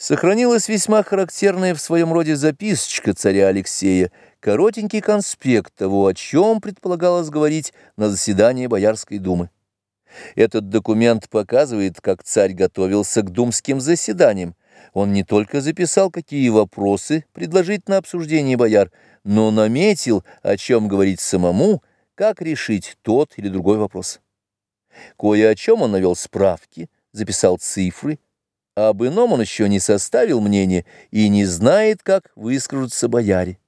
Сохранилась весьма характерная в своем роде записочка царя Алексея, коротенький конспект того, о чем предполагалось говорить на заседании Боярской думы. Этот документ показывает, как царь готовился к думским заседаниям. Он не только записал, какие вопросы предложить на обсуждение бояр, но наметил, о чем говорить самому, как решить тот или другой вопрос. Кое о чем он навел справки, записал цифры, а об ином он еще не составил мнения и не знает, как выскажутся бояре.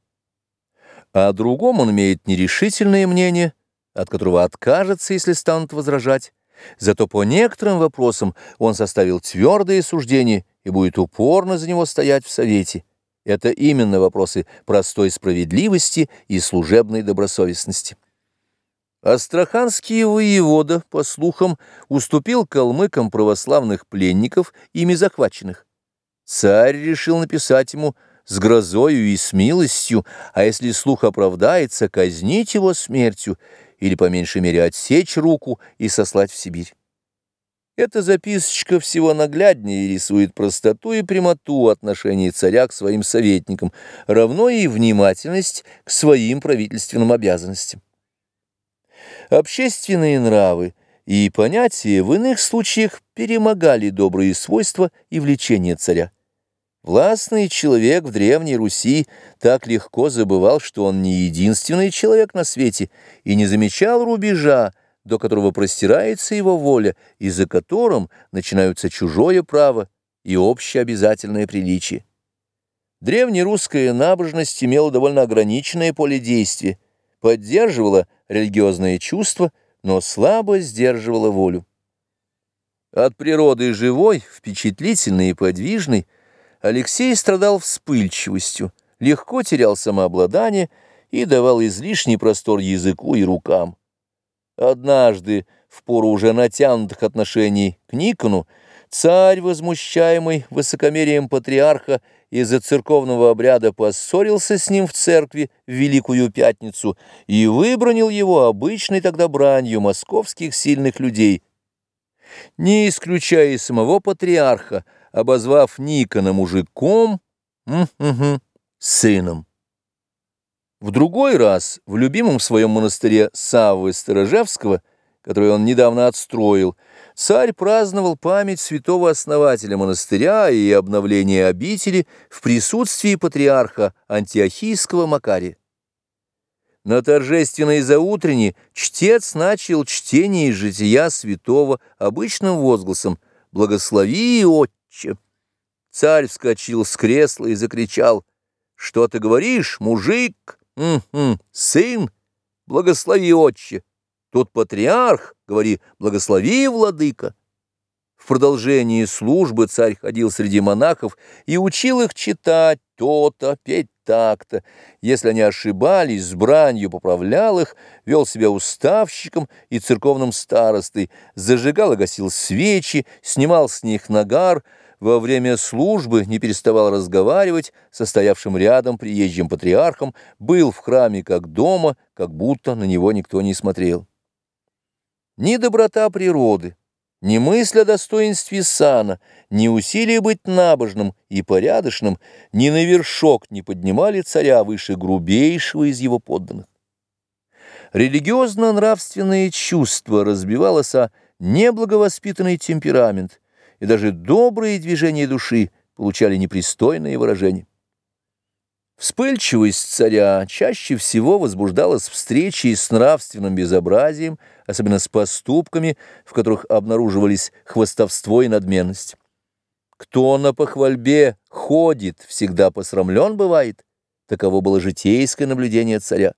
О другом он имеет нерешительное мнение, от которого откажется, если станут возражать. Зато по некоторым вопросам он составил твердые суждения и будет упорно за него стоять в Совете. Это именно вопросы простой справедливости и служебной добросовестности. Астраханский воевода, по слухам, уступил калмыкам православных пленников, ими захваченных. Царь решил написать ему с грозою и с милостью, а если слух оправдается, казнить его смертью или, по меньшей мере, отсечь руку и сослать в Сибирь. Эта записочка всего нагляднее рисует простоту и прямоту отношений царя к своим советникам, равно и внимательность к своим правительственным обязанностям. Общественные нравы и понятия в иных случаях перемогали добрые свойства и влечения царя. Властный человек в Древней Руси так легко забывал, что он не единственный человек на свете, и не замечал рубежа, до которого простирается его воля, и за которым начинаются чужое право и общеобязательное приличие. Древнерусская набожность имела довольно ограниченное поле действия, поддерживала религиозные чувства, но слабо сдерживала волю. От природы живой, впечатлительной и подвижной, Алексей страдал вспыльчивостью, легко терял самообладание и давал излишний простор языку и рукам. Однажды, в пору уже натянутых отношений к Никону, царь, возмущаемый высокомерием патриарха, из-за церковного обряда поссорился с ним в церкви в Великую Пятницу и выбронил его обычной тогда бранью московских сильных людей. Не исключая и самого патриарха, обозвав Никона мужиком, угу, сыном. В другой раз в любимом своем монастыре Саввы Сторожевского, который он недавно отстроил, царь праздновал память святого основателя монастыря и обновление обители в присутствии патриарха антиохийского Макария. На торжественной заутренне чтец начал чтение из жития святого обычным возгласом «Благослови, отче!». Царь вскочил с кресла и закричал «Что ты говоришь, мужик? М -м, сын? Благослови, отче!» Тут патриарх, говори, благослови, владыка. В продолжении службы царь ходил среди монахов и учил их читать то-то, петь так-то. Если они ошибались, с бранью поправлял их, вел себя уставщиком и церковным старостой, зажигал и гасил свечи, снимал с них нагар, во время службы не переставал разговаривать со стоявшим рядом приезжим патриархом, был в храме как дома, как будто на него никто не смотрел. Ни доброта природы, ни мысль о достоинстве сана, ни усилие быть набожным и порядочным, ни на вершок не поднимали царя выше грубейшего из его подданных. Религиозно-нравственное чувство разбивалось о неблаговоспитанный темперамент, и даже добрые движения души получали непристойные выражения. Вспыльчивость царя чаще всего возбуждалась встречей с нравственным безобразием, особенно с поступками, в которых обнаруживались хвостовство и надменность. Кто на похвальбе ходит, всегда посрамлен бывает. Таково было житейское наблюдение царя.